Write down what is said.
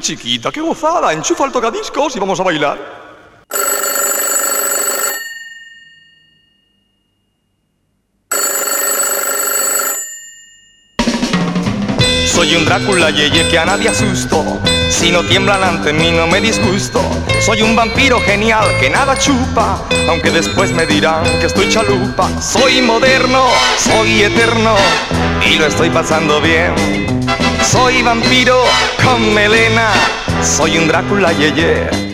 chiquita, qué gozada. Enchufa el tocadiscos y vamos a bailar. Soy un Drácula yeye que a nadie asusto. Si no tiemblan ante mí no me disgusto. Soy un vampiro genial que nada chupa, aunque después me dirán que estoy chalupa. Soy moderno, soy eterno y lo estoy pasando bien. Soy vampiro con melena, soy un Drácula yeye